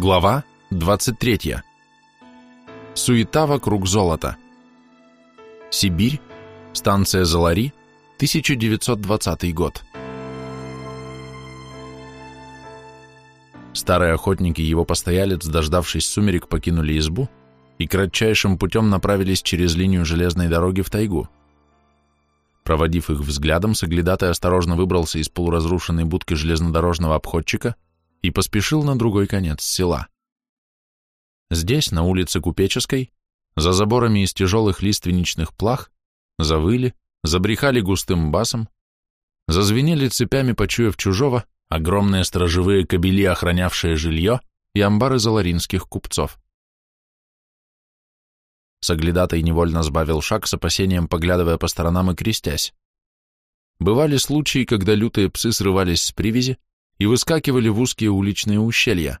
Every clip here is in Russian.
Глава 23. Суета вокруг золота. Сибирь, станция Залари, 1920 год. Старый охотник и его постоялец, дождавшись сумерек, покинули избу и кратчайшим путем направились через линию железной дороги в тайгу. Проводив их взглядом, Соглядатай осторожно выбрался из полуразрушенной будки железнодорожного обходчика и поспешил на другой конец села. Здесь, на улице Купеческой, за заборами из тяжелых лиственничных плах, завыли, забрехали густым басом, зазвенели цепями, почуяв чужого, огромные сторожевые кобели, охранявшие жилье, и амбары заларинских купцов. Соглядатай невольно сбавил шаг с опасением, поглядывая по сторонам и крестясь. Бывали случаи, когда лютые псы срывались с привязи и выскакивали в узкие уличные ущелья.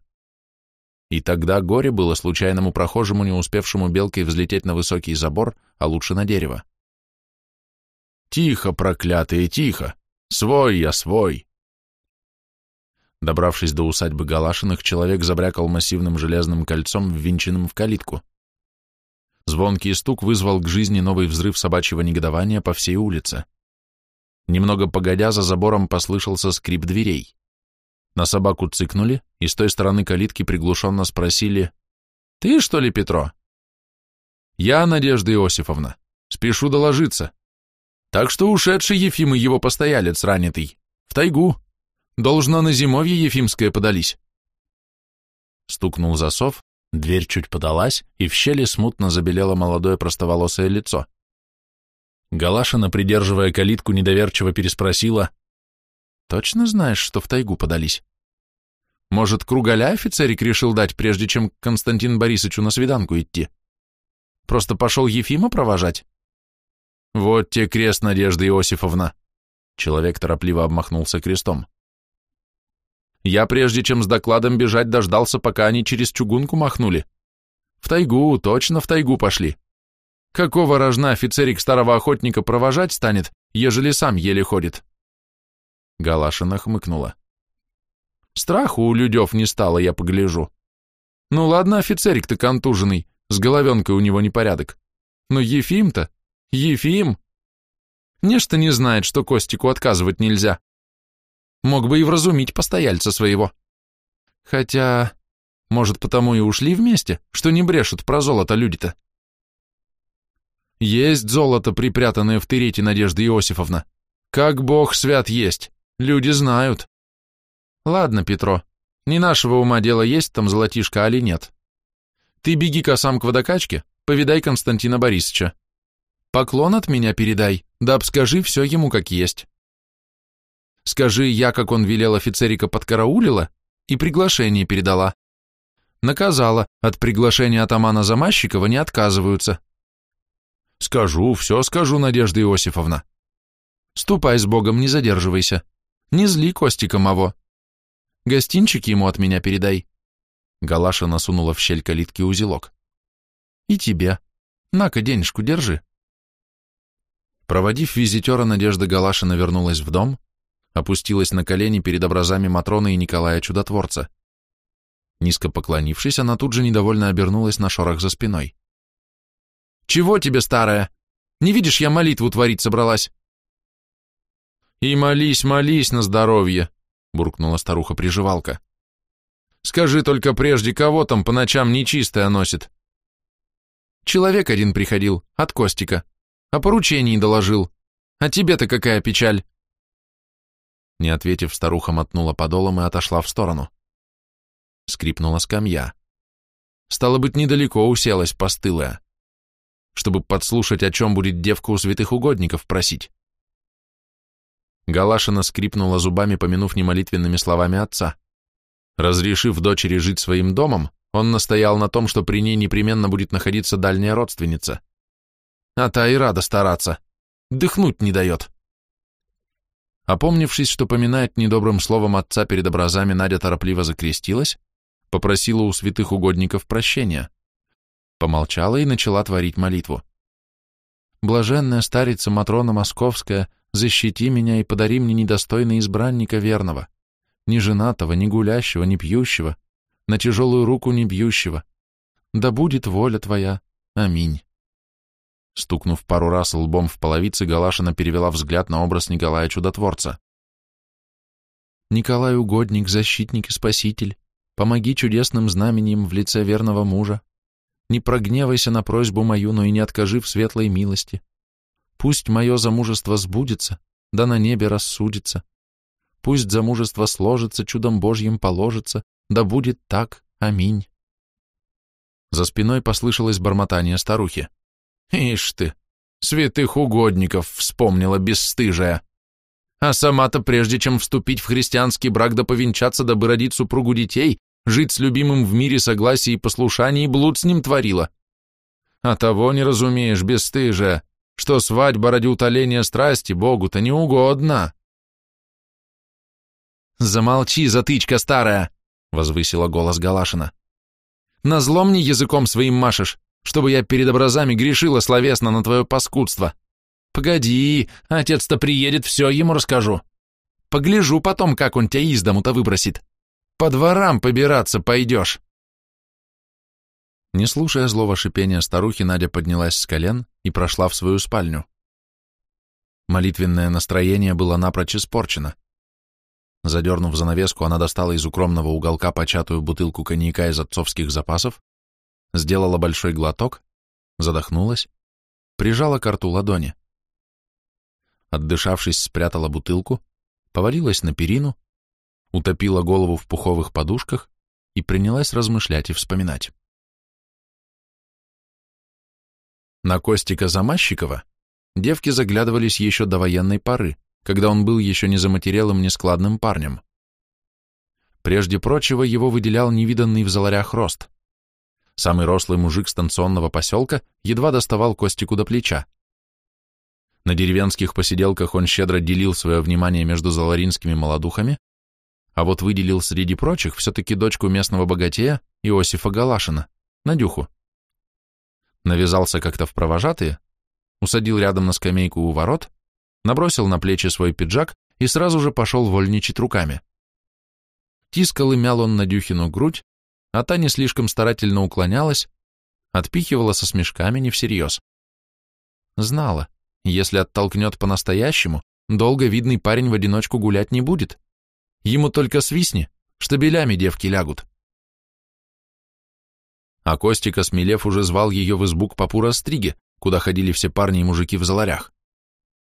И тогда горе было случайному прохожему, не успевшему белкой взлететь на высокий забор, а лучше на дерево. «Тихо, проклятые, тихо! Свой я, свой!» Добравшись до усадьбы Галашиных, человек забрякал массивным железным кольцом, ввинченным в калитку. Звонкий стук вызвал к жизни новый взрыв собачьего негодования по всей улице. Немного погодя, за забором послышался скрип дверей. На собаку цыкнули, и с той стороны калитки приглушенно спросили «Ты, что ли, Петро?» «Я, Надежда Иосифовна, спешу доложиться. Так что ушедший Ефим и его постоялец ранитый. В тайгу. Должно на зимовье Ефимское подались». Стукнул засов, Дверь чуть подалась, и в щели смутно забелело молодое простоволосое лицо. Галашина, придерживая калитку, недоверчиво переспросила. «Точно знаешь, что в тайгу подались? Может, кругаля офицерик решил дать, прежде чем к Константину Борисовичу на свиданку идти? Просто пошел Ефима провожать?» «Вот те крест, Надежда Иосифовна!» Человек торопливо обмахнулся крестом. Я, прежде чем с докладом бежать, дождался, пока они через чугунку махнули. В тайгу, точно в тайгу пошли. Какого рожна офицерик старого охотника провожать станет, ежели сам еле ходит?» Галашина хмыкнула. «Страху у людев не стало, я погляжу. Ну ладно, офицерик-то контуженный, с головенкой у него непорядок. Но Ефим-то, Ефим! Нечто не знает, что Костику отказывать нельзя. Мог бы и вразумить постояльца своего. Хотя, может, потому и ушли вместе, что не брешут про золото люди-то. Есть золото, припрятанное в Терете, Надежда Иосифовна. Как бог свят есть, люди знают. Ладно, Петро, не нашего ума дело есть там золотишко, али нет. Ты беги-ка сам к водокачке, повидай Константина Борисовича. Поклон от меня передай, да обскажи все ему как есть. Скажи, я, как он велел офицерика, подкараулила и приглашение передала. Наказала, от приглашения атамана Замащикова не отказываются. Скажу, все скажу, Надежда Иосифовна. Ступай с Богом, не задерживайся. Не зли Костика Маво. Гостинчики ему от меня передай. Галаша насунула в щель калитки узелок. И тебе. На-ка, денежку держи. Проводив визитера, Надежда Галашина вернулась в дом, опустилась на колени перед образами Матроны и Николая Чудотворца. Низко поклонившись, она тут же недовольно обернулась на шорох за спиной. «Чего тебе, старая? Не видишь, я молитву творить собралась?» «И молись, молись на здоровье», — буркнула старуха-приживалка. «Скажи только прежде, кого там по ночам нечистое носит?» «Человек один приходил, от Костика, о поручении доложил. А тебе-то какая печаль?» Не ответив, старуха мотнула подолом и отошла в сторону. Скрипнула скамья. Стало быть, недалеко уселась постылая, чтобы подслушать, о чем будет девка у святых угодников просить. Галашина скрипнула зубами, помянув немолитвенными словами отца. Разрешив дочери жить своим домом, он настоял на том, что при ней непременно будет находиться дальняя родственница. А та и рада стараться. Дыхнуть не дает. Опомнившись, что поминает недобрым словом отца перед образами, Надя торопливо закрестилась, попросила у святых угодников прощения, помолчала и начала творить молитву. «Блаженная старица Матрона Московская, защити меня и подари мне недостойный избранника верного, ни женатого, ни гулящего, ни пьющего, на тяжелую руку не бьющего. Да будет воля твоя. Аминь. Стукнув пару раз лбом в половице, Галашина перевела взгляд на образ Николая Чудотворца. «Николай Угодник, защитник и спаситель, помоги чудесным знамением в лице верного мужа. Не прогневайся на просьбу мою, но и не откажи в светлой милости. Пусть мое замужество сбудется, да на небе рассудится. Пусть замужество сложится, чудом Божьим положится, да будет так. Аминь». За спиной послышалось бормотание старухи. Ишь ты, святых угодников вспомнила бесстыжая. А сама-то, прежде чем вступить в христианский брак да повенчаться, дабы родить супругу детей, жить с любимым в мире согласии и послушании, блуд с ним творила. А того не разумеешь, бесстыжая, что свадьба ради утоления страсти Богу-то не угодна. «Замолчи, затычка старая!» — возвысила голос Галашина. «Назло мне языком своим машешь, чтобы я перед образами грешила словесно на твое паскудство. Погоди, отец-то приедет, все ему расскажу. Погляжу потом, как он тебя из дому-то выбросит. По дворам побираться пойдешь. Не слушая злого шипения старухи, Надя поднялась с колен и прошла в свою спальню. Молитвенное настроение было напрочь испорчено. Задернув занавеску, она достала из укромного уголка початую бутылку коньяка из отцовских запасов сделала большой глоток, задохнулась, прижала к рту ладони. Отдышавшись, спрятала бутылку, повалилась на перину, утопила голову в пуховых подушках и принялась размышлять и вспоминать. На Костика Замащикова девки заглядывались еще до военной поры, когда он был еще не заматерелым, нескладным парнем. Прежде прочего, его выделял невиданный в заларях рост. Самый рослый мужик станционного поселка едва доставал Костику до плеча. На деревенских посиделках он щедро делил свое внимание между заларинскими молодухами, а вот выделил среди прочих все-таки дочку местного богатея Иосифа Галашина, Надюху. Навязался как-то в провожатые, усадил рядом на скамейку у ворот, набросил на плечи свой пиджак и сразу же пошел вольничать руками. Тискал и мял он Надюхину грудь, а та не слишком старательно уклонялась, отпихивала со смешками не всерьез. Знала, если оттолкнет по-настоящему, долго видный парень в одиночку гулять не будет. Ему только свистни, штабелями девки лягут. А Костика, смелев, уже звал ее в избу к попу Растриге, куда ходили все парни и мужики в заларях.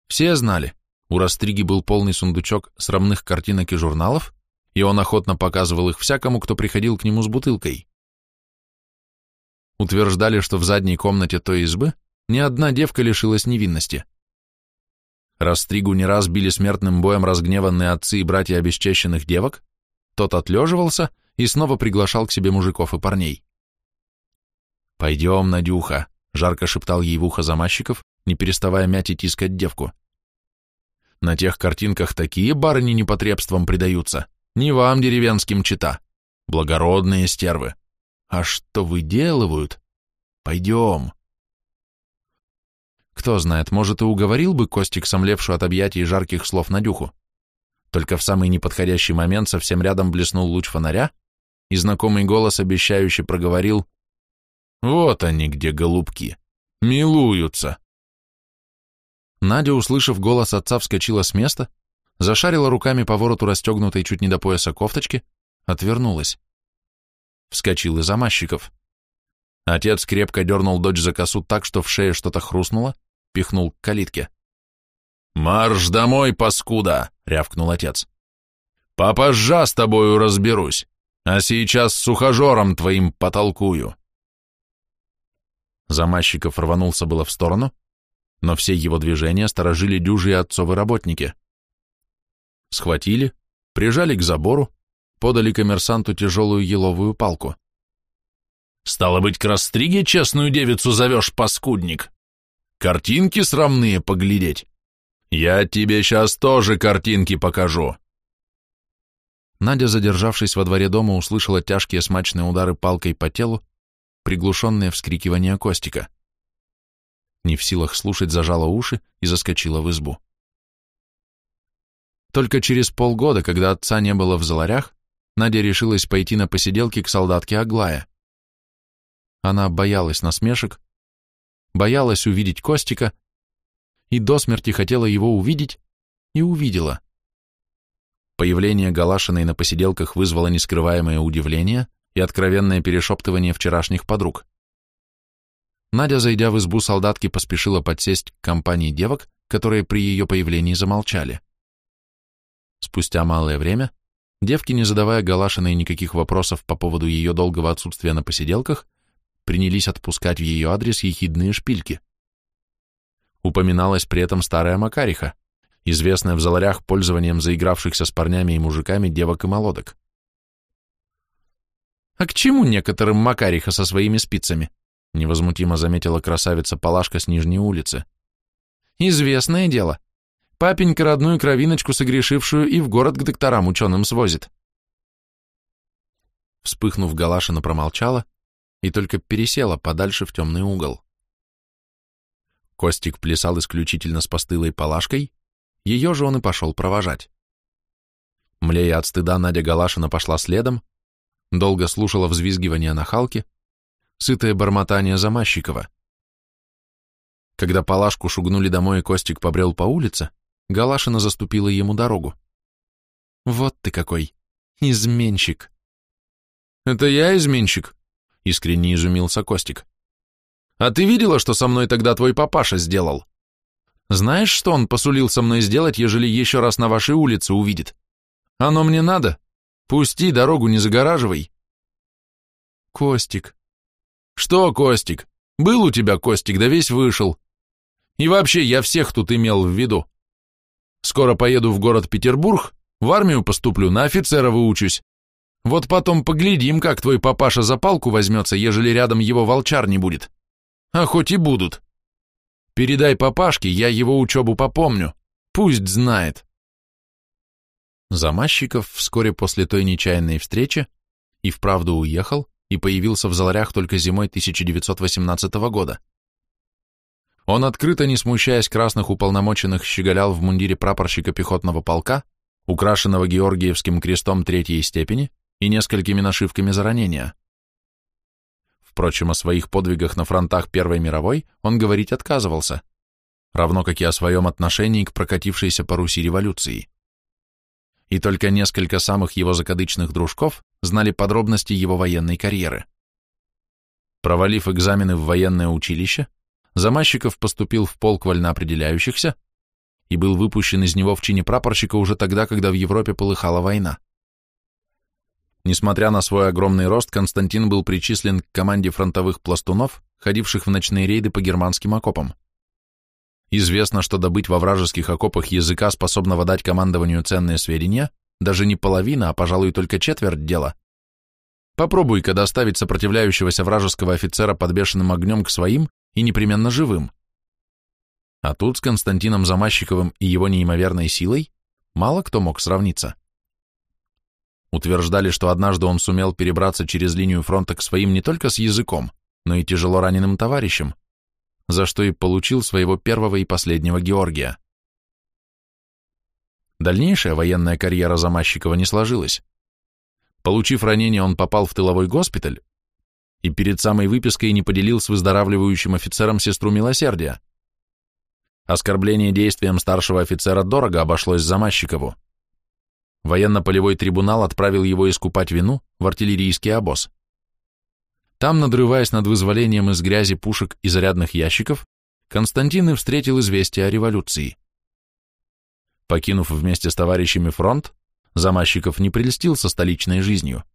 Все знали, у Растриги был полный сундучок срамных картинок и журналов, и он охотно показывал их всякому, кто приходил к нему с бутылкой. Утверждали, что в задней комнате той избы ни одна девка лишилась невинности. Растригу не раз били смертным боем разгневанные отцы и братья обесчещенных девок, тот отлеживался и снова приглашал к себе мужиков и парней. «Пойдем, Надюха», — жарко шептал ей в ухо замащиков, не переставая мять и тискать девку. «На тех картинках такие барыни непотребством предаются. Не вам, деревенским чита. Благородные стервы. А что выделывают? Пойдем. Кто знает, может, и уговорил бы Костик, сомлевшую от объятий жарких слов Надюху. Только в самый неподходящий момент совсем рядом блеснул луч фонаря, и знакомый голос обещающе проговорил «Вот они где, голубки, милуются». Надя, услышав голос отца, вскочила с места, зашарила руками по вороту расстегнутой чуть не до пояса кофточки, отвернулась. Вскочил из замащиков. Отец крепко дернул дочь за косу так, что в шее что-то хрустнуло, пихнул к калитке. «Марш домой, паскуда!» — рявкнул отец. «Попозжа с тобою разберусь, а сейчас с ухажером твоим потолкую». Замащиков рванулся было в сторону, но все его движения сторожили дюжи отцовы работники схватили, прижали к забору, подали коммерсанту тяжелую еловую палку. «Стало быть, к растриге честную девицу зовешь, паскудник? Картинки срамные поглядеть? Я тебе сейчас тоже картинки покажу!» Надя, задержавшись во дворе дома, услышала тяжкие смачные удары палкой по телу, приглушенные вскрикивания Костика. Не в силах слушать, зажала уши и заскочила в избу. Только через полгода, когда отца не было в заларях, Надя решилась пойти на посиделки к солдатке Аглая. Она боялась насмешек, боялась увидеть Костика и до смерти хотела его увидеть и увидела. Появление Галашиной на посиделках вызвало нескрываемое удивление и откровенное перешептывание вчерашних подруг. Надя, зайдя в избу солдатки, поспешила подсесть к компании девок, которые при ее появлении замолчали. Спустя малое время девки, не задавая Галашиной никаких вопросов по поводу ее долгого отсутствия на посиделках, принялись отпускать в ее адрес ехидные шпильки. Упоминалась при этом старая Макариха, известная в заларях пользованием заигравшихся с парнями и мужиками девок и молодок. «А к чему некоторым Макариха со своими спицами?» невозмутимо заметила красавица Палашка с Нижней улицы. «Известное дело. Папенька родную кровиночку согрешившую и в город к докторам ученым свозит». Вспыхнув, Галашина промолчала и только пересела подальше в темный угол. Костик плясал исключительно с постылой Палашкой, ее же он и пошел провожать. Млея от стыда, Надя Галашина пошла следом, долго слушала взвизгивание нахалки, сытое бормотание Замащикова. Когда Палашку шугнули домой и Костик побрел по улице, Галашина заступила ему дорогу. «Вот ты какой! Изменщик!» «Это я изменщик?» — искренне изумился Костик. «А ты видела, что со мной тогда твой папаша сделал? Знаешь, что он посулил со мной сделать, ежели еще раз на вашей улице увидит? Оно мне надо. Пусти, дорогу не загораживай. Костик. Что, Костик? Был у тебя Костик, да весь вышел. И вообще, я всех тут имел в виду. Скоро поеду в город Петербург, в армию поступлю, на офицера выучусь. Вот потом поглядим, как твой папаша за палку возьмется, ежели рядом его волчар не будет. А хоть и будут. Передай папашке, я его учебу попомню. Пусть знает. Замащиков вскоре после той нечаянной встречи и вправду уехал и появился в Заларях только зимой 1918 года. Он открыто, не смущаясь красных уполномоченных, щеголял в мундире прапорщика пехотного полка, украшенного Георгиевским крестом третьей степени и несколькими нашивками за ранения. Впрочем, о своих подвигах на фронтах Первой мировой он говорить отказывался, равно как и о своем отношении к прокатившейся по Руси революции. И только несколько самых его закадычных дружков знали подробности его военной карьеры. Провалив экзамены в военное училище, Замащиков поступил в полк вольноопределяющихся и был выпущен из него в чине прапорщика уже тогда, когда в Европе полыхала война. Несмотря на свой огромный рост, Константин был причислен к команде фронтовых пластунов, ходивших в ночные рейды по германским окопам. Известно, что добыть во вражеских окопах языка, способного дать командованию ценные сведения, даже не половина, а, пожалуй, только четверть дела. Попробуй-ка доставить сопротивляющегося вражеского офицера под бешеным огнем к своим и непременно живым. А тут с Константином Замащиковым и его неимоверной силой мало кто мог сравниться. Утверждали, что однажды он сумел перебраться через линию фронта к своим не только с языком, но и тяжело раненым товарищам, за что и получил своего первого и последнего Георгия. Дальнейшая военная карьера Замащикова не сложилась. Получив ранение, он попал в тыловой госпиталь и перед самой выпиской не поделил с выздоравливающим офицером сестру милосердия. Оскорбление действием старшего офицера дорого обошлось Замащикову. Военно-полевой трибунал отправил его искупать вину в артиллерийский обоз. Там, надрываясь над вызволением из грязи пушек и зарядных ящиков, Константин и встретил известие о революции. Покинув вместе с товарищами фронт, Замащиков не прельстился столичной жизнью.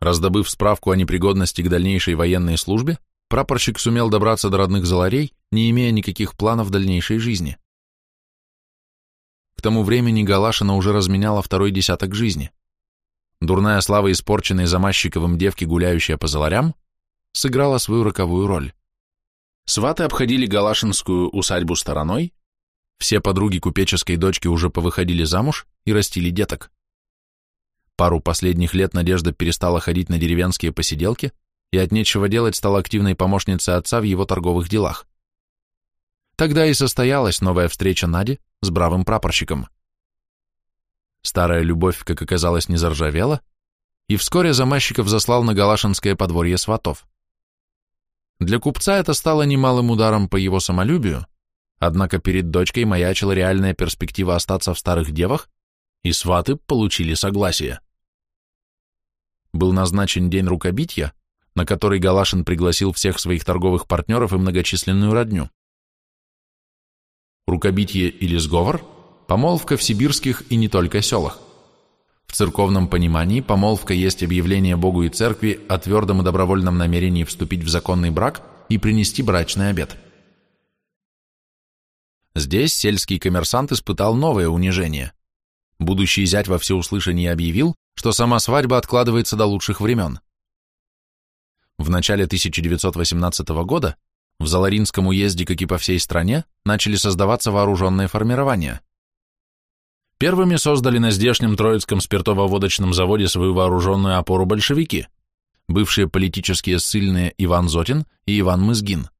Раздобыв справку о непригодности к дальнейшей военной службе, прапорщик сумел добраться до родных заларей, не имея никаких планов дальнейшей жизни. К тому времени Галашина уже разменяла второй десяток жизни. Дурная слава испорченной Замащиковым девки, гуляющая по заларям, сыграла свою роковую роль. Сваты обходили Галашинскую усадьбу стороной, все подруги купеческой дочки уже повыходили замуж и растили деток. Пару последних лет Надежда перестала ходить на деревенские посиделки и от нечего делать стала активной помощницей отца в его торговых делах. Тогда и состоялась новая встреча Нади с бравым прапорщиком. Старая любовь, как оказалось, не заржавела, и вскоре Замащиков заслал на Галашинское подворье сватов. Для купца это стало немалым ударом по его самолюбию, однако перед дочкой маячила реальная перспектива остаться в старых девах, и сваты получили согласие. Был назначен день рукобития, на который Галашин пригласил всех своих торговых партнеров и многочисленную родню. Рукобитие или сговор – помолвка в сибирских и не только селах. В церковном понимании помолвка есть объявление Богу и церкви о твердом и добровольном намерении вступить в законный брак и принести брачный обет. Здесь сельский коммерсант испытал новое унижение. Будущий зять во всеуслышание объявил, что сама свадьба откладывается до лучших времен. В начале 1918 года в Заларинском уезде, как и по всей стране, начали создаваться вооруженные формирования. Первыми создали на здешнем Троицком спиртово-водочном заводе свою вооруженную опору большевики, бывшие политические ссыльные Иван Зотин и Иван Мызгин,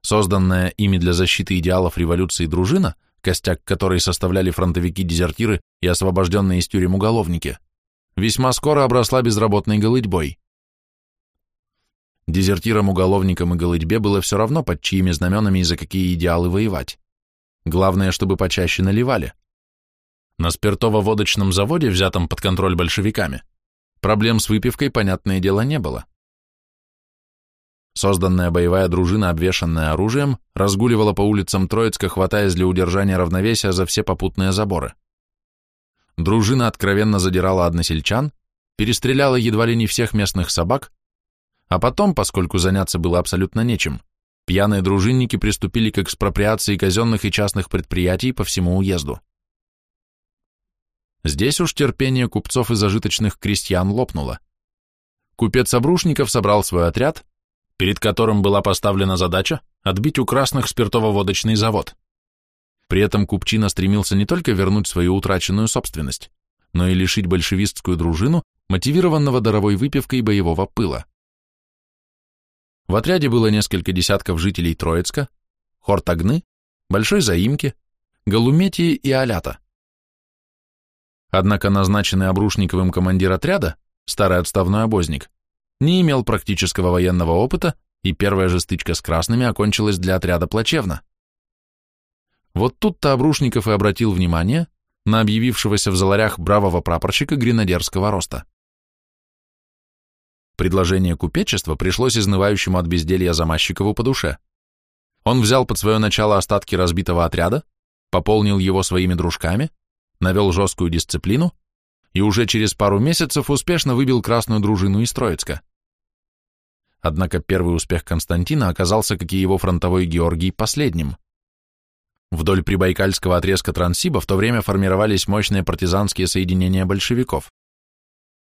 созданная ими для защиты идеалов революции дружина, костяк которой составляли фронтовики-дезертиры и освобожденные из тюрем уголовники, весьма скоро обросла безработной голытьбой. Дезертирам, уголовникам и голытьбе было все равно, под чьими знаменами и за какие идеалы воевать. Главное, чтобы почаще наливали – на спиртово-водочном заводе, взятом под контроль большевиками, проблем с выпивкой, понятное дело, не было. Созданная боевая дружина, обвешанная оружием, разгуливала по улицам Троицка, хватаясь для удержания равновесия за все попутные заборы. Дружина откровенно задирала односельчан, перестреляла едва ли не всех местных собак, а потом, поскольку заняться было абсолютно нечем, пьяные дружинники приступили к экспроприации казенных и частных предприятий по всему уезду. Здесь уж терпение купцов и зажиточных крестьян лопнуло. Купец Обрушников собрал свой отряд, перед которым была поставлена задача отбить у красных спиртово-водочный завод. При этом Купчина стремился не только вернуть свою утраченную собственность, но и лишить большевистскую дружину мотивированного даровой выпивкой боевого пыла. В отряде было несколько десятков жителей Троицка, Хортагны, Большой Заимки, Галуметии и Алята. Однако назначенный Обрушниковым командир отряда, старый отставной обозник, не имел практического военного опыта, и первая же стычка с красными окончилась для отряда плачевно. Вот тут-то Обрушников и обратил внимание на объявившегося в заларях бравого прапорщика гренадерского роста. Предложение купечества пришлось изнывающему от безделья Замащикову по душе. Он взял под свое начало остатки разбитого отряда, пополнил его своими дружками, навел жесткую дисциплину и уже через пару месяцев успешно выбил красную дружину из Троицка. Однако первый успех Константина оказался, как и его фронтовой Георгий, последним. Вдоль прибайкальского отрезка Транссиба в то время формировались мощные партизанские соединения большевиков.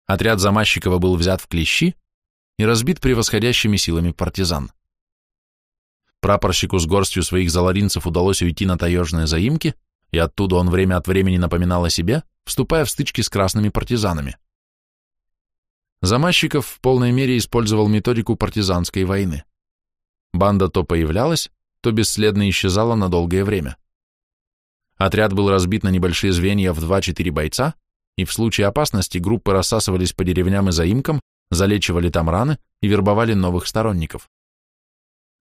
Отряд Замащикова был взят в клещи и разбит превосходящими силами партизан. Прапорщику с горстью своих заларинцев удалось уйти на таежные заимки, и оттуда он время от времени напоминал о себе, вступая в стычки с красными партизанами. Замащиков в полной мере использовал методику партизанской войны. Банда то появлялась, то бесследно исчезала на долгое время. Отряд был разбит на небольшие звенья в 2-4 бойца, и в случае опасности группы рассасывались по деревням и заимкам, залечивали там раны и вербовали новых сторонников.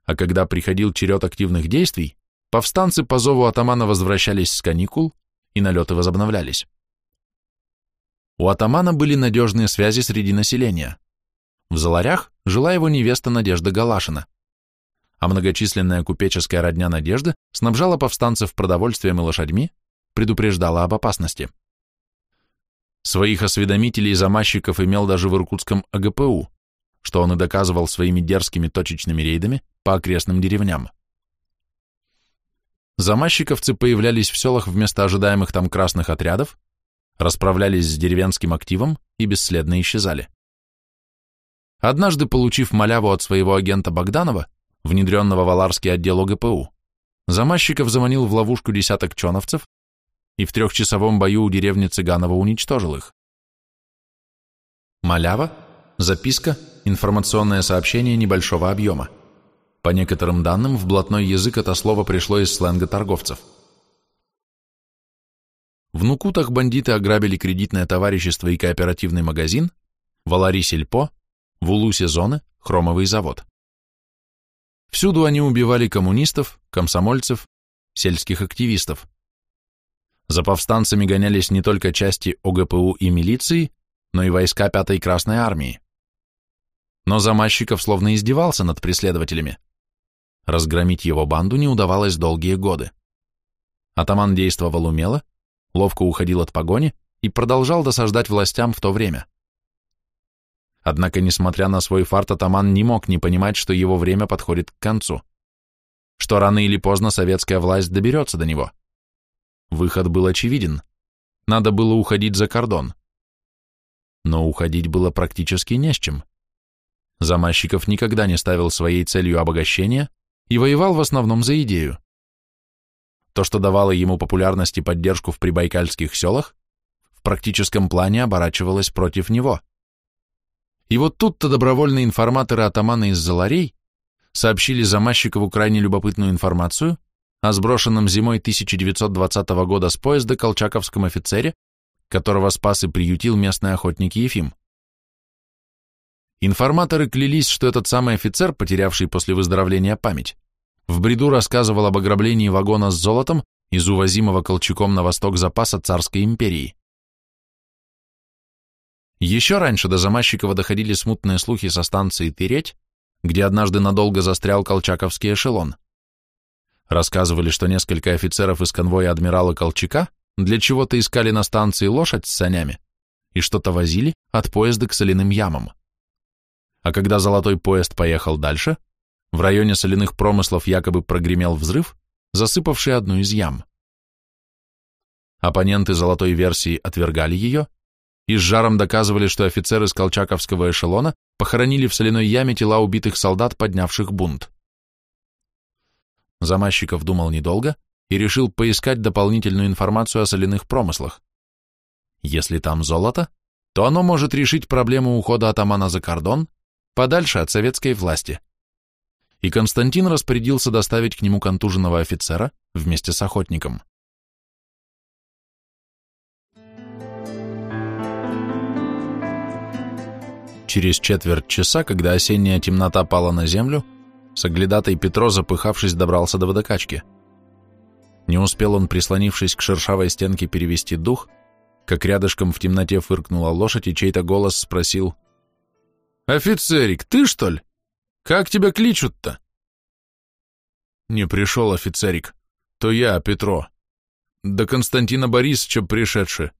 А когда приходил черед активных действий, Повстанцы по зову атамана возвращались с каникул, и налеты возобновлялись. У атамана были надежные связи среди населения. В Заларях жила его невеста Надежда Галашина, а многочисленная купеческая родня Надежды снабжала повстанцев продовольствием и лошадьми, предупреждала об опасности. Своих осведомителей и замащиков имел даже в Иркутском АГПУ, что он и доказывал своими дерзкими точечными рейдами по окрестным деревням. Замащиковцы появлялись в селах вместо ожидаемых там красных отрядов, расправлялись с деревенским активом и бесследно исчезали. Однажды, получив маляву от своего агента Богданова, внедренного в Аларский отдел ОГПУ, Замащиков заманил в ловушку десяток чоновцев и в трехчасовом бою у деревни Цыганова уничтожил их. Малява, записка, информационное сообщение небольшого объема. По некоторым данным, в блатной язык это слово пришло из сленга торговцев. в Нукутах бандиты ограбили кредитное товарищество и кооперативный магазин, в сельпо, в Улусе зоны, хромовый завод. Всюду они убивали коммунистов, комсомольцев, сельских активистов. За повстанцами гонялись не только части ОГПУ и милиции, но и войска Пятой Красной Армии. Но Замащиков словно издевался над преследователями. Разгромить его банду не удавалось долгие годы. Атаман действовал умело, ловко уходил от погони и продолжал досаждать властям в то время. Однако, несмотря на свой фарт, атаман не мог не понимать, что его время подходит к концу, что рано или поздно советская власть доберется до него. Выход был очевиден. Надо было уходить за кордон. Но уходить было практически не с чем. Замащиков никогда не ставил своей целью обогащения и воевал в основном за идею. То, что давало ему популярность и поддержку в прибайкальских селах, в практическом плане оборачивалось против него. И вот тут-то добровольные информаторы атамана из Заларей сообщили Замащикову крайне любопытную информацию о сброшенном зимой 1920 года с поезда колчаковском офицере, которого спас и приютил местный охотник Ефим. Информаторы клялись, что этот самый офицер, потерявший после выздоровления память, в бреду рассказывал об ограблении вагона с золотом из увозимого Колчаком на восток запаса царской империи. Еще раньше до Замащикова доходили смутные слухи со станции Тыреть, где однажды надолго застрял колчаковский эшелон. Рассказывали, что несколько офицеров из конвоя адмирала Колчака для чего-то искали на станции лошадь с санями и что-то возили от поезда к соляным ямам. А когда золотой поезд поехал дальше, в районе соляных промыслов якобы прогремел взрыв, засыпавший одну из ям. Оппоненты золотой версии отвергали ее и с жаром доказывали, что офицеры из колчаковского эшелона похоронили в соляной яме тела убитых солдат, поднявших бунт. Замащиков думал недолго и решил поискать дополнительную информацию о соляных промыслах. Если там золото, то оно может решить проблему ухода атамана за кордон, подальше от советской власти и Константин распорядился доставить к нему контуженного офицера вместе с охотником. Через четверть часа, когда осенняя темнота пала на землю, соглядатай Петро, запыхавшись, добрался до водокачки. Не успел он, прислонившись к шершавой стенке, перевести дух, как рядышком в темноте фыркнула лошадь, и чей-то голос спросил «Офицерик, ты что ли?» Как тебя кличут-то? Не пришел офицерик. То я, Петро. До Константина Борисовича пришедший.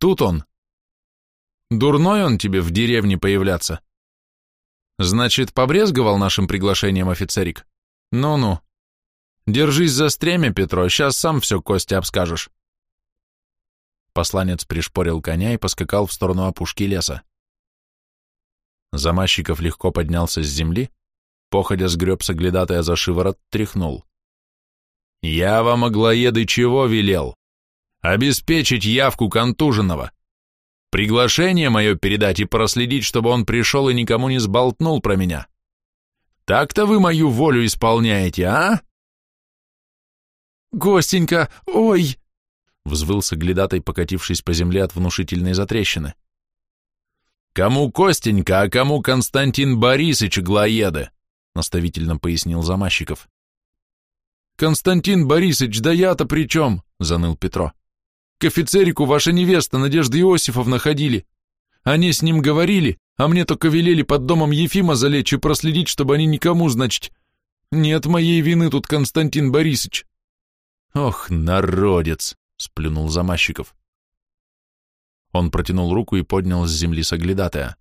Тут он. Дурной он тебе в деревне появляться. Значит, побрезговал нашим приглашением офицерик? Ну-ну. Держись за стремя, Петро, сейчас сам все Косте обскажешь. Посланец пришпорил коня и поскакал в сторону опушки леса. Замащиков легко поднялся с земли, походя сгреб соглядатая за шиворот, тряхнул. «Я вам, оглоеды, чего велел? Обеспечить явку контуженного. Приглашение мое передать и проследить, чтобы он пришел и никому не сболтнул про меня. Так-то вы мою волю исполняете, а?» «Гостенька, ой!» — взвыл соглядатай, покатившись по земле от внушительной затрещины. «Кому Костенька, а кому Константин Борисович Глоеды?» наставительно пояснил Замащиков. «Константин Борисович, да я-то при чем?» — заныл Петро. «К офицерику ваша невеста Надежда Иосифовна ходили. Они с ним говорили, а мне только велели под домом Ефима залечь и проследить, чтобы они никому, значит... Нет моей вины тут, Константин Борисович». «Ох, народец!» — сплюнул Замащиков. Он протянул руку и поднял с земли соглядатая.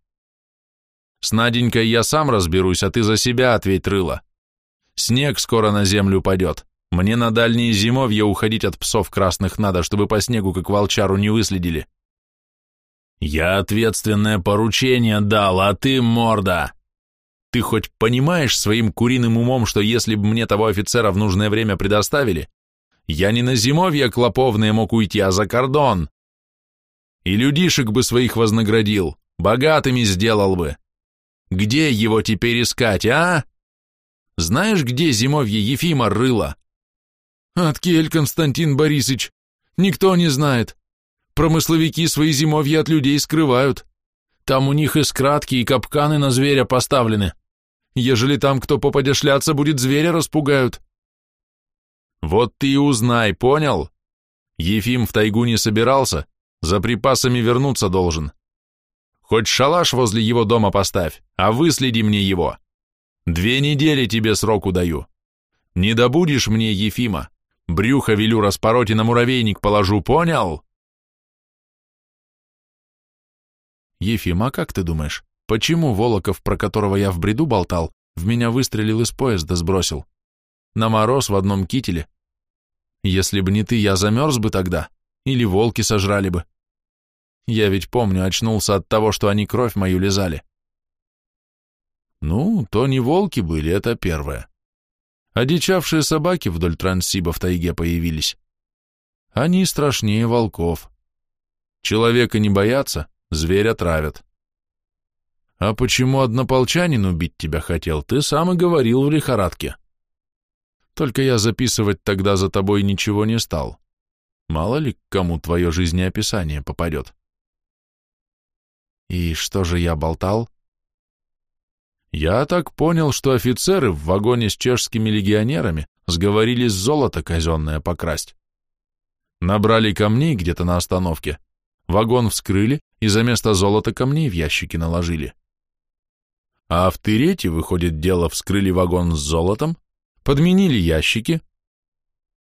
«С Наденькой я сам разберусь, а ты за себя ответь, рыло. Снег скоро на землю падет. Мне на дальние зимовья уходить от псов красных надо, чтобы по снегу как волчару не выследили». «Я ответственное поручение дал, а ты морда!» Ты хоть понимаешь своим куриным умом, что если бы мне того офицера в нужное время предоставили, я не на зимовья клоповные мог уйти, а за кордон? И людишек бы своих вознаградил, богатыми сделал бы. Где его теперь искать, а? Знаешь, где зимовье Ефима рыло? Откель, Константин Борисович, никто не знает. Промысловики свои зимовья от людей скрывают. Там у них и скратки, и капканы на зверя поставлены. Ежели там кто попадя будет, зверя распугают. Вот ты и узнай, понял? Ефим в тайгу не собирался, за припасами вернуться должен. Хоть шалаш возле его дома поставь, а выследи мне его. Две недели тебе сроку даю. Не добудешь мне Ефима, брюхо велю распороть и на муравейник положу, понял? Ефим, а как ты думаешь, почему Волоков, про которого я в бреду болтал, в меня выстрелил из поезда сбросил? На мороз в одном кителе. Если бы не ты, я замерз бы тогда, или волки сожрали бы. Я ведь помню, очнулся от того, что они кровь мою лизали. Ну, то не волки были, это первое. Одичавшие собаки вдоль Транссиба в тайге появились. Они страшнее волков. Человека не боятся, зверя травят. А почему однополчанин убить тебя хотел, ты сам и говорил в лихорадке. Только я записывать тогда за тобой ничего не стал. Мало ли, кому твое жизнеописание попадет. И что же я болтал? Я так понял, что офицеры в вагоне с чешскими легионерами сговорились золото казенное покрасть. Набрали камней где-то на остановке, вагон вскрыли и за место золота камней в ящики наложили. А в Тырете, выходит, дело вскрыли вагон с золотом, подменили ящики.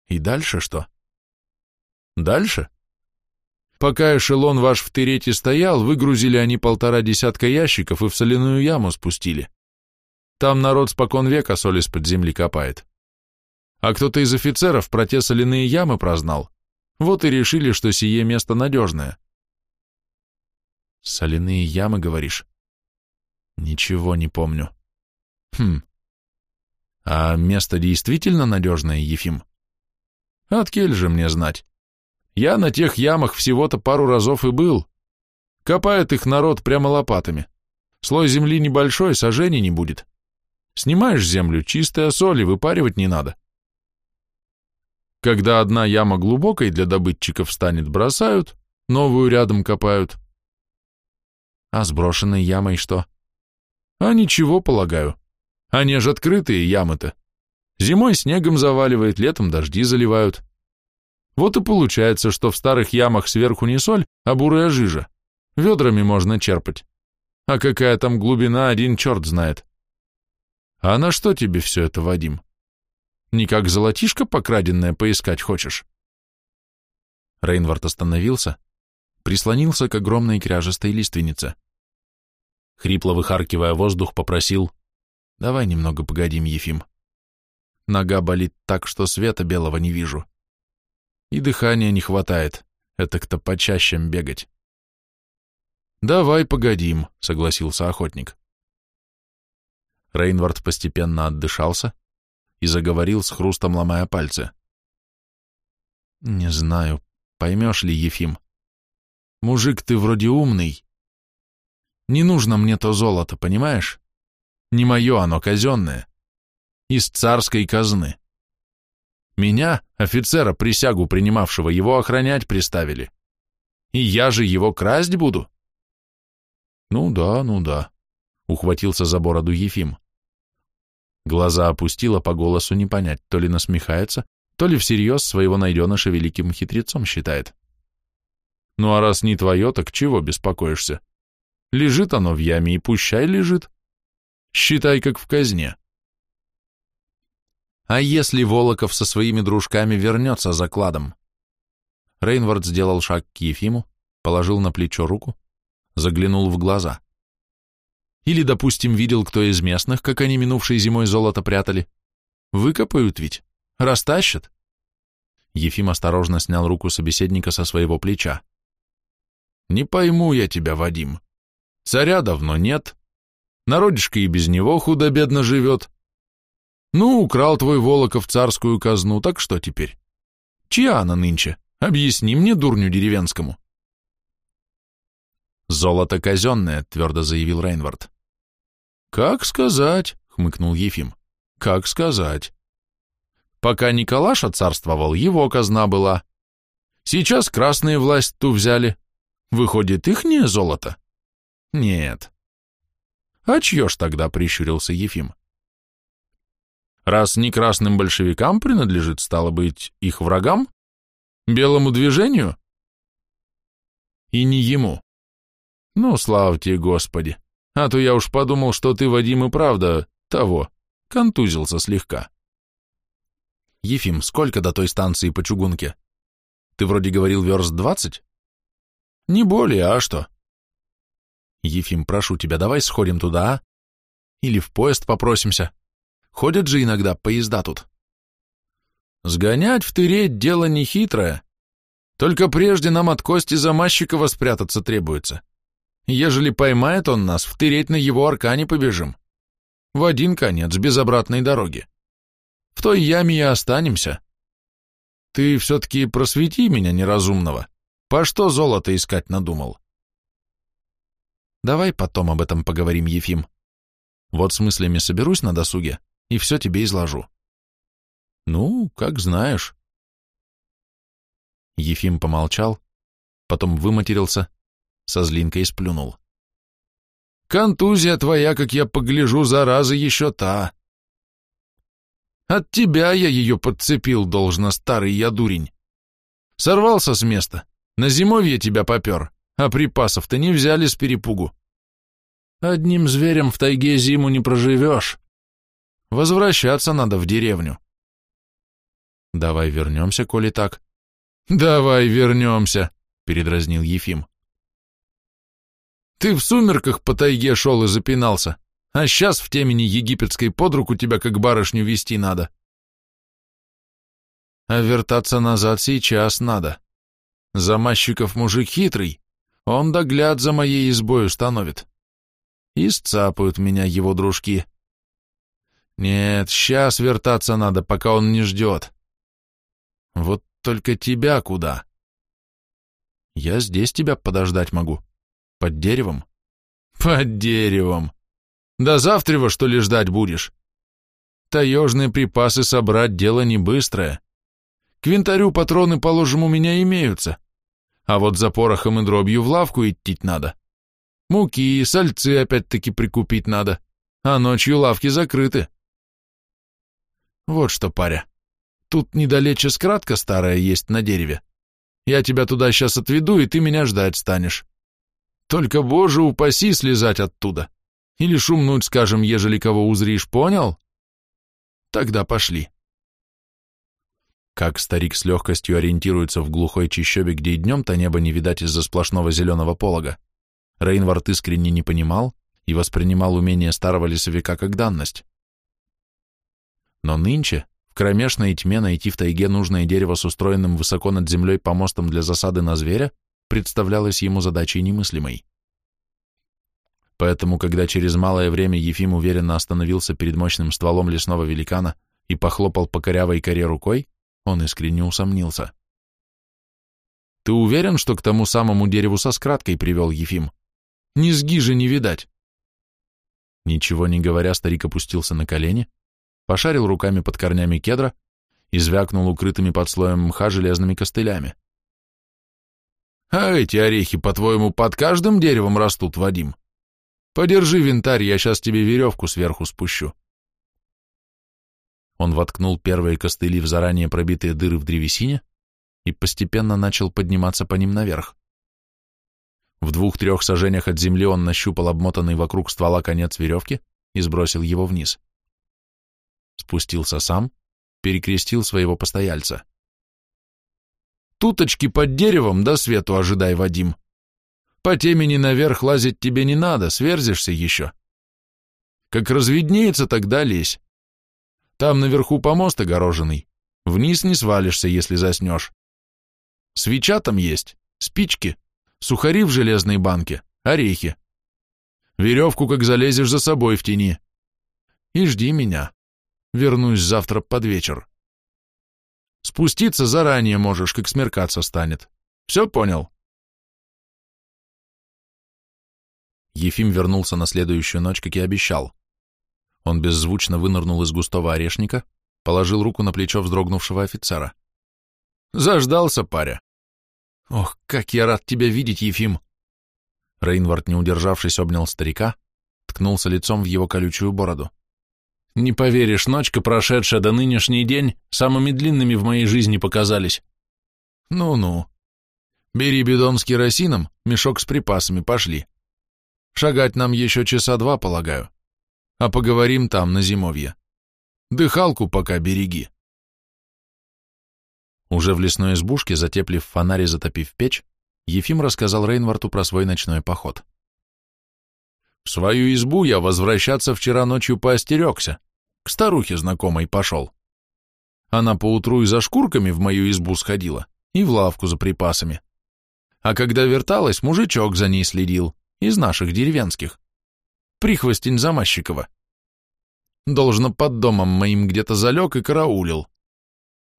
И дальше что? Дальше? Пока эшелон ваш в Терете стоял, выгрузили они полтора десятка ящиков и в соляную яму спустили. Там народ спокон века соль из-под земли копает. А кто-то из офицеров про те соляные ямы прознал. Вот и решили, что сие место надежное. Соляные ямы, говоришь? Ничего не помню. Хм. А место действительно надежное, Ефим? Откель же мне знать. Я на тех ямах всего-то пару разов и был. Копает их народ прямо лопатами. Слой земли небольшой, сожжения не будет. Снимаешь землю, чистая соль, и выпаривать не надо. Когда одна яма глубокой для добытчиков станет, бросают, новую рядом копают. А с брошенной ямой что? А ничего, полагаю. Они же открытые ямы-то. Зимой снегом заваливает, летом дожди заливают. Вот и получается, что в старых ямах сверху не соль, а бурая жижа. Ведрами можно черпать. А какая там глубина, один черт знает. А на что тебе все это, Вадим? Не как золотишко покраденное поискать хочешь? Рейнвард остановился, прислонился к огромной кряжестой лиственнице. Хрипло выхаркивая воздух, попросил «Давай немного погодим, Ефим. Нога болит так, что света белого не вижу. И дыхания не хватает, это кто почаще бегать. «Давай погодим», — согласился охотник. Рейнвард постепенно отдышался и заговорил с хрустом, ломая пальцы. «Не знаю, поймешь ли, Ефим. Мужик, ты вроде умный. Не нужно мне то золото, понимаешь? Не мое оно, казенное. Из царской казны. Меня, офицера, присягу принимавшего, его охранять приставили. И я же его красть буду? Ну да, ну да, ухватился за бороду Ефим. Глаза опустила по голосу не понять, то ли насмехается, то ли всерьез своего найденыша великим хитрецом считает. Ну а раз не твое, так чего беспокоишься? Лежит оно в яме и пущай лежит. Считай, как в казне. А если Волоков со своими дружками вернется закладом? Рейнвард сделал шаг к Ефиму, положил на плечо руку, заглянул в глаза. Или, допустим, видел кто из местных, как они минувшей зимой золото прятали. Выкопают ведь, растащат. Ефим осторожно снял руку собеседника со своего плеча. «Не пойму я тебя, Вадим. Царя давно нет. Народишко и без него худо-бедно живет. Ну, украл твой Волоков царскую казну, так что теперь? Чья она нынче? Объясни мне, дурню деревенскому. Золото казенное, твердо заявил Рейнвард. Как сказать, хмыкнул Ефим. Как сказать. Пока Николаша царствовал, его казна была. Сейчас красные власть ту взяли. Выходит, ихнее золото? Нет. А чье ж тогда, прищурился Ефим? Раз не красным большевикам принадлежит, стало быть, их врагам? Белому движению? И не ему. Ну, слава тебе, Господи. А то я уж подумал, что ты, Вадим, и правда того, контузился слегка. Ефим, сколько до той станции по чугунке? Ты вроде говорил верст двадцать? Не более, а что? Ефим, прошу тебя, давай сходим туда, а? Или в поезд попросимся. Ходят же иногда поезда тут. Сгонять в тыреть дело нехитрое. Только прежде нам от кости Замащикова спрятаться требуется. Ежели поймает он нас, втыреть на его аркане побежим. В один конец, без обратной дороги. В той яме и останемся. Ты все-таки просвети меня, неразумного. По что золото искать надумал? Давай потом об этом поговорим, Ефим. Вот с мыслями соберусь на досуге и все тебе изложу. Ну, как знаешь. Ефим помолчал, потом выматерился, со злинкой сплюнул. Контузия твоя, как я погляжу, зараза еще та. От тебя я ее подцепил, должно, старый я дурень. Сорвался с места, на зимовье тебя попер, а припасов-то не взяли с перепугу. Одним зверем в тайге зиму не проживешь. Возвращаться надо в деревню. Давай вернемся, коли так. Давай вернемся, передразнил Ефим. Ты в сумерках по тайге шел и запинался, а сейчас в темени египетской под руку тебя как барышню вести надо. А вертаться назад сейчас надо. Замащиков мужик хитрый, он догляд за моей избой установит. И сцапают меня его дружки. Нет, сейчас вертаться надо, пока он не ждет. Вот только тебя куда? Я здесь тебя подождать могу. Под деревом? Под деревом. До завтра что ли ждать будешь? Таежные припасы собрать дело не быстрое. К винтарю патроны, положим, у меня имеются. А вот за порохом и дробью в лавку идти надо. Муки и сальцы опять-таки прикупить надо, а ночью лавки закрыты. Вот что, паря, тут недалече скратка старая есть на дереве. Я тебя туда сейчас отведу, и ты меня ждать станешь. Только, боже, упаси слезать оттуда. Или шумнуть, скажем, ежели кого узришь, понял? Тогда пошли. Как старик с легкостью ориентируется в глухой чащобе, где и днем-то небо не видать из-за сплошного зеленого полога, Рейнвард искренне не понимал и воспринимал умение старого лесовика как данность. Но нынче, в кромешной тьме найти в тайге нужное дерево с устроенным высоко над землей помостом для засады на зверя представлялось ему задачей немыслимой. Поэтому, когда через малое время Ефим уверенно остановился перед мощным стволом лесного великана и похлопал по корявой коре рукой, он искренне усомнился. «Ты уверен, что к тому самому дереву со скраткой привел Ефим? Низги же не видать!» Ничего не говоря, старик опустился на колени, пошарил руками под корнями кедра и звякнул укрытыми под слоем мха железными костылями. «А эти орехи, по-твоему, под каждым деревом растут, Вадим?» Подержи винтарь, я сейчас тебе веревку сверху спущу. Он воткнул первые костыли в заранее пробитые дыры в древесине и постепенно начал подниматься по ним наверх. В двух-трех сажениях от земли он нащупал обмотанный вокруг ствола конец веревки и сбросил его вниз. Спустился сам, перекрестил своего постояльца. «Туточки под деревом до свету ожидай, Вадим», по темени наверх лазить тебе не надо, сверзишься еще. Как разведнеется, тогда лезь. Там наверху помост огороженный. Вниз не свалишься, если заснешь. Свеча там есть, спички, сухари в железной банке, орехи. Веревку, как залезешь за собой в тени. И жди меня. Вернусь завтра под вечер. Спуститься заранее можешь, как смеркаться станет. Все понял? Ефим вернулся на следующую ночь, как и обещал. Он беззвучно вынырнул из густого орешника, положил руку на плечо вздрогнувшего офицера. «Заждался, паря. Ох, как я рад тебя видеть, Ефим. Рейнвард, не удержавшись, обнял старика, ткнулся лицом в его колючую бороду. Не поверишь, ночка, прошедшая до нынешний день, самыми длинными в моей жизни показались. Ну-ну. Бери бидон с керосином, мешок с припасами, пошли. Шагать нам еще часа два, полагаю. А поговорим там, на зимовье. Дыхалку пока береги. Уже в лесной избушке, затеплив фонарь и затопив печь, Ефим рассказал Рейнварту про свой ночной поход. В свою избу я возвращаться вчера ночью поостерегся, к старухе знакомой пошел. Она поутру и за шкурками в мою избу сходила, и в лавку за припасами. А когда верталась, мужичок за ней следил, из наших деревенских. Прихвостень Замащикова. Должно под домом моим где-то залег и караулил.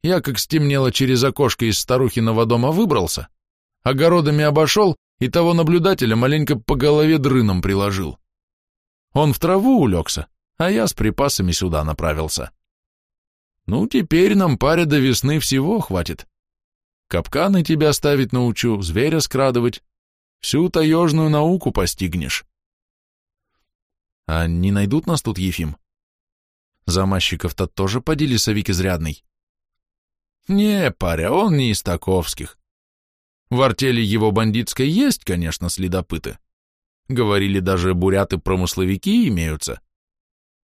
Я, как стемнело через окошко из старухиного дома, выбрался, огородами обошел и того наблюдателя маленько по голове дрыном приложил. Он в траву улегся, а я с припасами сюда направился. Ну, теперь нам паре до весны всего хватит. Капканы тебя ставить научу, зверя скрадывать, всю таежную науку постигнешь. А не найдут нас тут, Ефим? Замащиков-то тоже поди лесовик изрядный. Не, паря, он не из таковских. В артели его бандитской есть, конечно, следопыты. Говорили, даже буряты-промысловики имеются.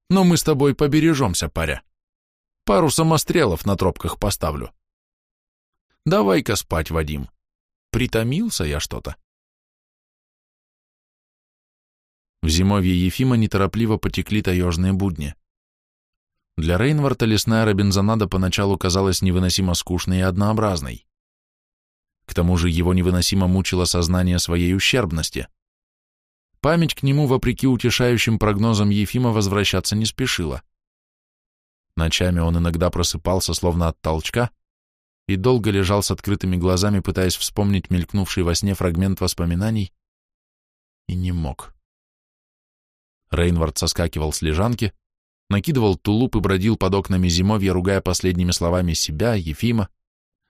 Но мы с тобой побережемся, паря. Пару самострелов на тропках поставлю. Давай-ка спать, Вадим. Притомился я что-то. В зимовье Ефима неторопливо потекли таежные будни. Для Рейнварта лесная Робинзонада поначалу казалась невыносимо скучной и однообразной. К тому же его невыносимо мучило сознание своей ущербности. Память к нему, вопреки утешающим прогнозам Ефима, возвращаться не спешила. Ночами он иногда просыпался, словно от толчка, и долго лежал с открытыми глазами, пытаясь вспомнить мелькнувший во сне фрагмент воспоминаний, и не мог. Рейнвард соскакивал с лежанки, накидывал тулуп и бродил под окнами зимовья, ругая последними словами себя, Ефима,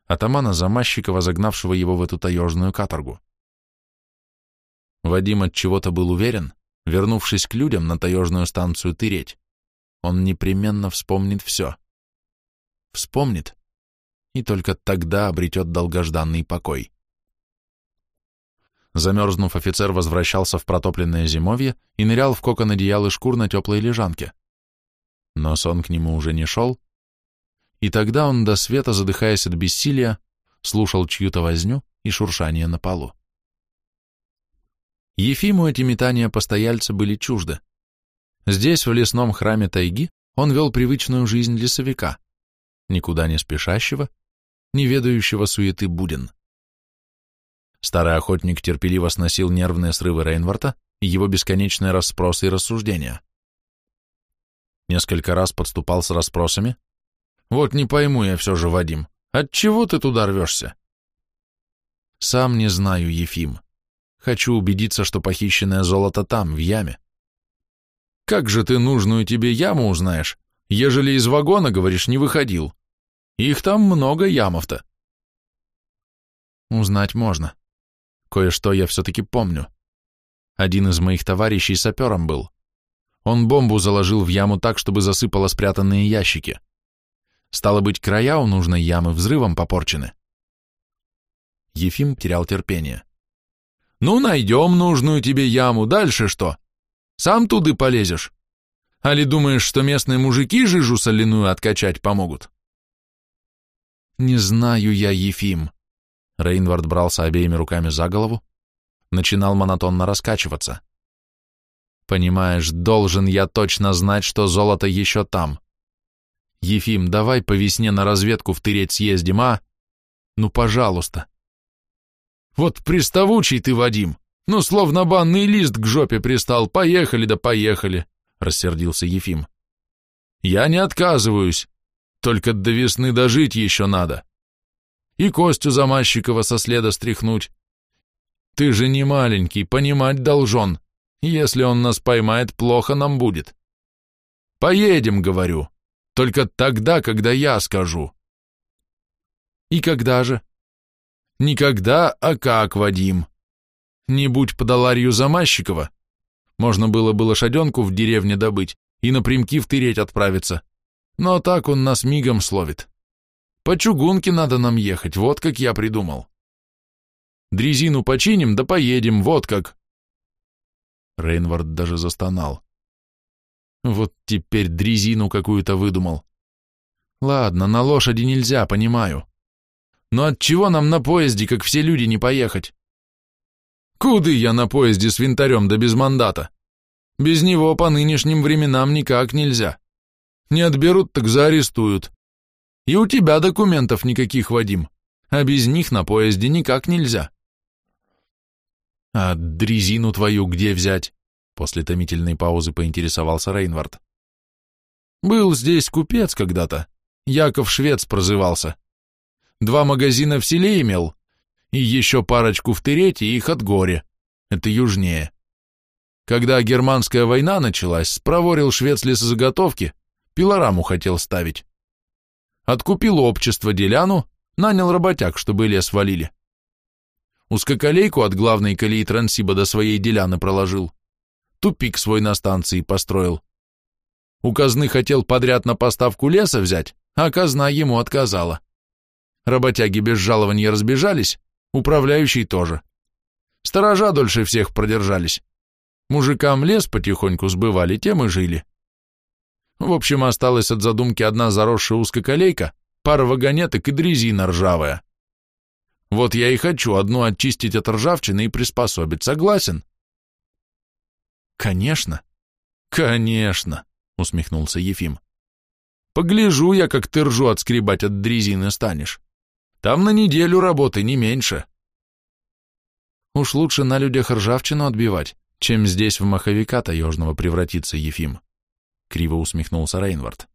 атамана Замащикова, загнавшего его в эту таежную каторгу. Вадим от чего-то был уверен, вернувшись к людям на таежную станцию Тыреть, он непременно вспомнит все. Вспомнит, и только тогда обретет долгожданный покой. Замерзнув, офицер возвращался в протопленное зимовье и нырял в кокон одеял и шкур на теплой лежанке. Но сон к нему уже не шел, и тогда он до света, задыхаясь от бессилия, слушал чью-то возню и шуршание на полу. Ефиму эти метания постояльца были чужды. Здесь, в лесном храме тайги, он вел привычную жизнь лесовика, никуда не спешащего, не ведающего суеты буден. Старый охотник терпеливо сносил нервные срывы Рейнварта и его бесконечные расспросы и рассуждения. Несколько раз подступал с расспросами. «Вот не пойму я все же, Вадим, отчего ты туда рвешься?» «Сам не знаю, Ефим. Хочу убедиться, что похищенное золото там, в яме». «Как же ты нужную тебе яму узнаешь, ежели из вагона, говоришь, не выходил? Их там много ямов-то». «Узнать можно. Кое-что я все-таки помню. Один из моих товарищей сапером был. Он бомбу заложил в яму так, чтобы засыпало спрятанные ящики. Стало быть, края у нужной ямы взрывом попорчены. Ефим терял терпение. «Ну, найдем нужную тебе яму, дальше что? Сам туды полезешь? Али думаешь, что местные мужики жижу соляную откачать помогут?» «Не знаю я, Ефим», Рейнвард брался обеими руками за голову, начинал монотонно раскачиваться. «Понимаешь, должен я точно знать, что золото еще там. Ефим, давай по весне на разведку в Тыреть съездим, а? Ну, пожалуйста». «Вот приставучий ты, Вадим, ну, словно банный лист к жопе пристал, поехали да поехали», — рассердился Ефим. «Я не отказываюсь, только до весны дожить еще надо и Костю Замащикова со следа стряхнуть. Ты же не маленький, понимать должен. Если он нас поймает, плохо нам будет. Поедем, говорю, только тогда, когда я скажу. И когда же? Никогда, а как, Вадим? Не будь подоларью Замащикова, можно было бы лошаденку в деревне добыть и напрямки втыреть отправиться, но так он нас мигом словит. По чугунке надо нам ехать, вот как я придумал. Дрезину починим, да поедем, вот как. Рейнвард даже застонал. Вот теперь дрезину какую-то выдумал. Ладно, на лошади нельзя, понимаю. Но от чего нам на поезде, как все люди, не поехать? Куды я на поезде с винтарем да без мандата? Без него по нынешним временам никак нельзя. Не отберут, так заарестуют. И у тебя документов никаких, Вадим, а без них на поезде никак нельзя. А дрезину твою где взять? После томительной паузы поинтересовался Рейнвард. Был здесь купец когда-то, Яков Швец прозывался. Два магазина в селе имел, и еще парочку в Терете и их от горе. Это южнее. Когда германская война началась, спроворил швец лесозаготовки, пилораму хотел ставить. Откупил общество деляну, нанял работяг, чтобы лес валили. Узкоколейку от главной колеи Трансиба до своей деляны проложил. Тупик свой на станции построил. У казны хотел подряд на поставку леса взять, а казна ему отказала. Работяги без жалования разбежались, управляющий тоже. Сторожа дольше всех продержались. Мужикам лес потихоньку сбывали, тем и жили. В общем, осталась от задумки одна заросшая узкоколейка, пара вагонеток и дрезина ржавая. Вот я и хочу одну очистить от ржавчины и приспособить, согласен? Конечно, конечно, усмехнулся Ефим. Погляжу я, как ты ржу отскребать от дрезины станешь. Там на неделю работы, не меньше. Уж лучше на людях ржавчину отбивать, чем здесь в маховика таежного превратиться, Ефим. Криво усмехнулся Рейнвард.